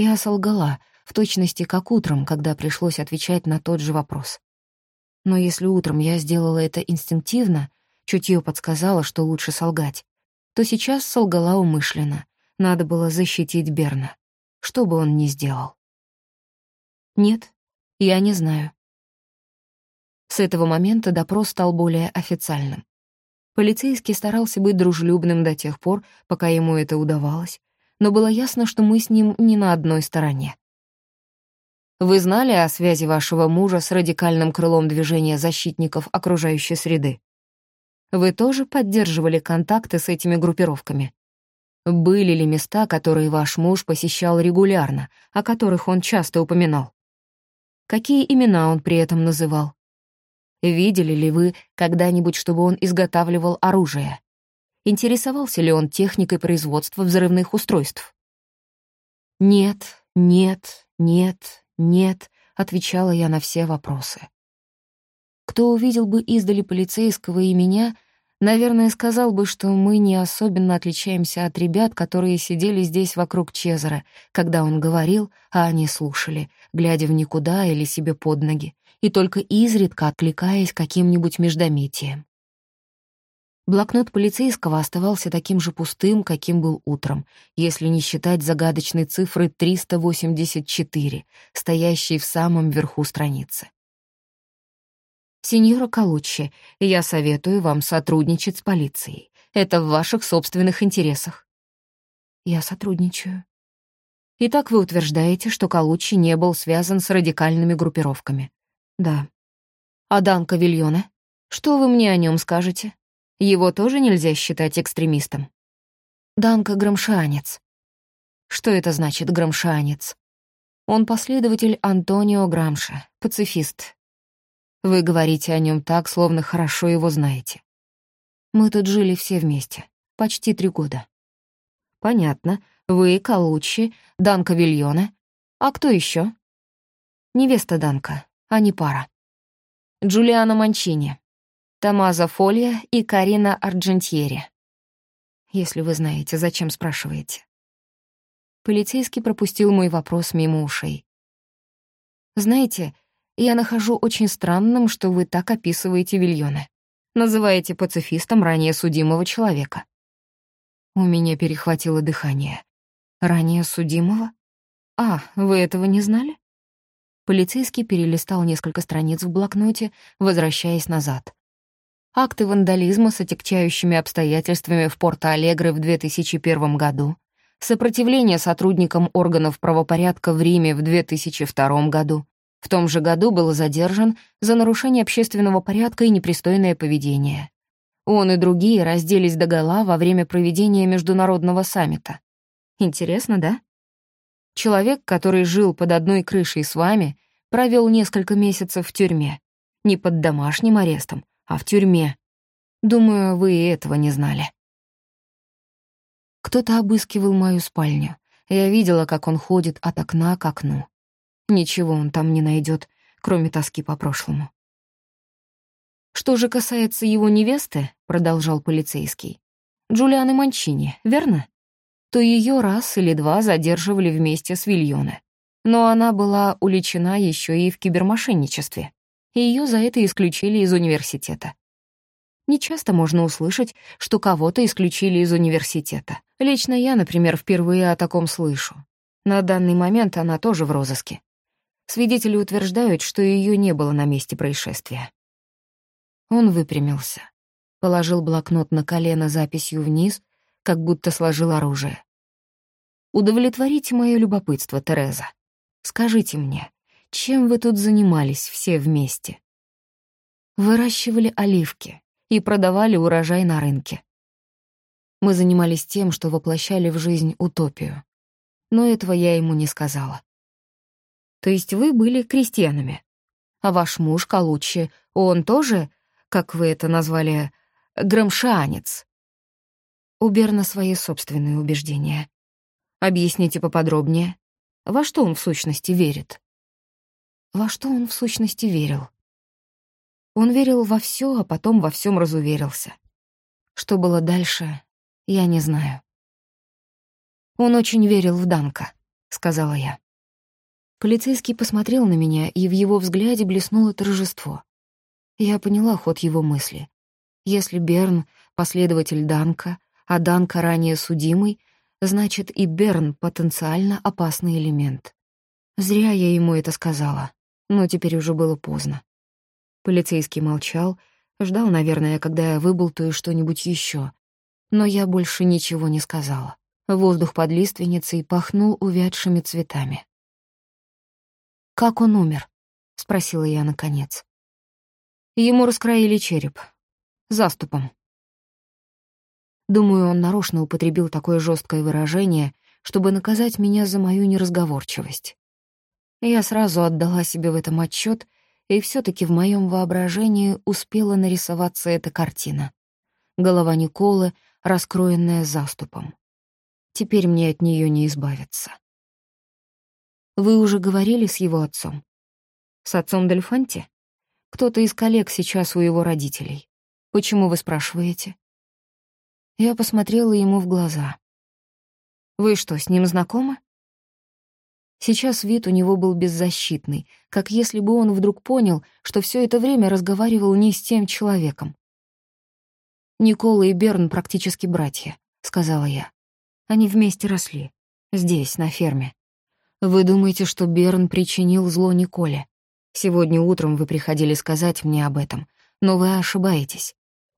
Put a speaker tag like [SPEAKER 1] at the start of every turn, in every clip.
[SPEAKER 1] Я солгала, в точности как утром, когда пришлось отвечать на тот же вопрос. Но если утром я сделала это инстинктивно, чутье подсказало, что лучше солгать, то сейчас солгала умышленно. Надо было защитить Берна, что бы он ни сделал. Нет, я не знаю. С этого момента допрос стал более официальным. Полицейский старался быть дружелюбным до тех пор, пока ему это удавалось, но было ясно, что мы с ним не на одной стороне. Вы знали о связи вашего мужа с радикальным крылом движения защитников окружающей среды? Вы тоже поддерживали контакты с этими группировками? Были ли места, которые ваш муж посещал регулярно, о которых он часто упоминал? Какие имена он при этом называл? Видели ли вы когда-нибудь, чтобы он изготавливал оружие? Интересовался ли он техникой производства взрывных устройств? «Нет, нет, нет, нет», — отвечала я на все вопросы. Кто увидел бы издали полицейского и меня, наверное, сказал бы, что мы не особенно отличаемся от ребят, которые сидели здесь вокруг Чезара, когда он говорил, а они слушали, глядя в никуда или себе под ноги, и только изредка откликаясь каким-нибудь междометием. Блокнот полицейского оставался таким же пустым, каким был утром, если не считать загадочной цифры 384, стоящей в самом верху страницы. «Сеньора Калуччи, я советую вам сотрудничать с полицией. Это в ваших собственных интересах». «Я сотрудничаю». «Итак, вы утверждаете, что Калуччи не был связан с радикальными группировками?» Да. А Данка Вильона? Что вы мне о нем скажете? Его тоже нельзя считать экстремистом? Данка Громшанец. Что это значит Громшанец? Он последователь Антонио Грамша, пацифист. Вы говорите о нем так, словно хорошо его знаете. Мы тут жили все вместе, почти три года. Понятно. Вы, Калуччи, Данка Вильона. А кто еще? Невеста Данка, а не пара. Джулиана Манчини, Томазо Фолья и Карина Арджентьери. Если вы знаете, зачем спрашиваете? Полицейский пропустил мой вопрос мимо ушей. Знаете, я нахожу очень странным, что вы так описываете Вильона. Называете пацифистом ранее судимого человека. У меня перехватило дыхание. Ранее судимого? А, вы этого не знали? Полицейский перелистал несколько страниц в блокноте, возвращаясь назад. Акты вандализма с отягчающими обстоятельствами в Порто-Алегре в 2001 году, сопротивление сотрудникам органов правопорядка в Риме в 2002 году. В том же году был задержан за нарушение общественного порядка и непристойное поведение. Он и другие разделись догола во время проведения международного саммита. Интересно, да? Человек, который жил под одной крышей с вами, провел несколько месяцев в тюрьме. Не под домашним арестом, а в тюрьме. Думаю, вы и этого не знали. Кто-то обыскивал мою спальню. Я видела, как он ходит от окна к окну. Ничего он там не найдет, кроме тоски по прошлому. «Что же касается его невесты», — продолжал полицейский, «Джулианы Манчини, верно? то ее раз или два задерживали вместе с Вильоне. Но она была уличена еще и в кибермошенничестве, и ее за это исключили из университета. Нечасто можно услышать, что кого-то исключили из университета. Лично я, например, впервые о таком слышу. На данный момент она тоже в розыске. Свидетели утверждают, что ее не было на месте происшествия. Он выпрямился, положил блокнот на колено записью вниз как будто сложил оружие. «Удовлетворите мое любопытство, Тереза. Скажите мне, чем вы тут занимались все вместе?» Выращивали оливки и продавали урожай на рынке. Мы занимались тем, что воплощали в жизнь утопию. Но этого я ему не сказала. То есть вы были крестьянами? А ваш муж, Калуччи, он тоже, как вы это назвали, громшанец? У Берна свои собственные убеждения. Объясните поподробнее, во что он в сущности верит? Во что он в сущности верил? Он верил во все, а потом во всем разуверился. Что было дальше, я не знаю. Он очень верил в Данка. — сказала я. Полицейский посмотрел на меня, и в его взгляде блеснуло торжество. Я поняла ход его мысли. Если Берн — последователь Данка, а Данка ранее судимый, значит и Берн — потенциально опасный элемент. Зря я ему это сказала, но теперь уже было поздно. Полицейский молчал, ждал, наверное, когда я выболтаю что-нибудь еще, но я больше ничего не сказала. Воздух под лиственницей пахнул увядшими цветами. «Как он умер?» — спросила я наконец. Ему раскроили череп. Заступом. Думаю, он нарочно употребил такое жесткое выражение, чтобы наказать меня за мою неразговорчивость. Я сразу отдала себе в этом отчет, и все таки в моем воображении успела нарисоваться эта картина. Голова Николы, раскроенная заступом. Теперь мне от нее не избавиться. Вы уже говорили с его отцом? С отцом Дельфанти? Кто-то из коллег сейчас у его родителей. Почему вы спрашиваете? Я посмотрела ему в глаза. Вы что, с ним знакомы? Сейчас вид у него был беззащитный, как если бы он вдруг понял, что все это время разговаривал не с тем человеком. «Никола и Берн практически братья», — сказала я. Они вместе росли. Здесь, на ферме. Вы думаете, что Берн причинил зло Николе? Сегодня утром вы приходили сказать мне об этом, но вы ошибаетесь.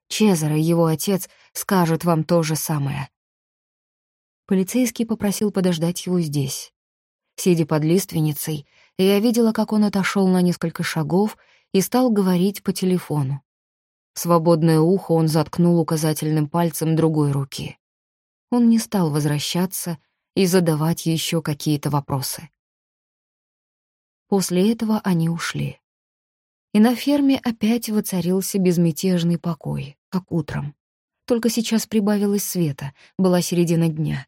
[SPEAKER 1] Чезаро, его отец, скажет вам то же самое. Полицейский попросил подождать его здесь. Сидя под лиственницей, я видела, как он отошел на несколько шагов и стал говорить по телефону. Свободное ухо он заткнул указательным пальцем другой руки он не стал возвращаться и задавать еще какие-то вопросы. После этого они ушли. И на ферме опять воцарился безмятежный покой, как утром. Только сейчас прибавилось света, была середина дня,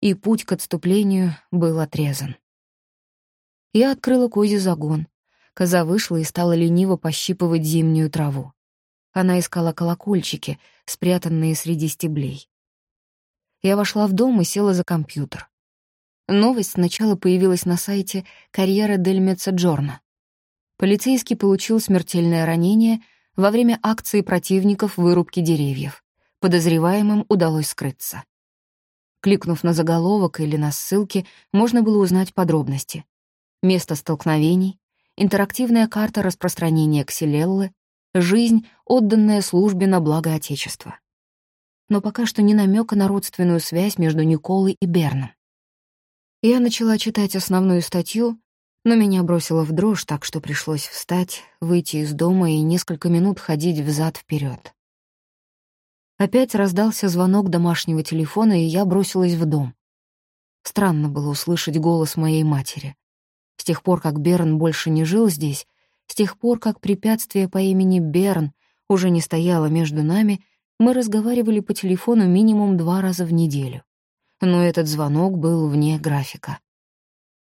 [SPEAKER 1] и путь к отступлению был отрезан. Я открыла козий загон. Коза вышла и стала лениво пощипывать зимнюю траву. Она искала колокольчики, спрятанные среди стеблей. Я вошла в дом и села за компьютер. Новость сначала появилась на сайте «Карьера дель Мецаджорно». Полицейский получил смертельное ранение во время акции противников вырубки деревьев. Подозреваемым удалось скрыться. Кликнув на заголовок или на ссылки, можно было узнать подробности. Место столкновений, интерактивная карта распространения ксилеллы, жизнь, отданная службе на благо Отечества но пока что ни намека на родственную связь между Николой и Берном. Я начала читать основную статью, но меня бросило в дрожь, так что пришлось встать, выйти из дома и несколько минут ходить взад вперед. Опять раздался звонок домашнего телефона, и я бросилась в дом. Странно было услышать голос моей матери. С тех пор, как Берн больше не жил здесь, с тех пор, как препятствие по имени Берн уже не стояло между нами, мы разговаривали по телефону минимум два раза в неделю. Но этот звонок был вне графика.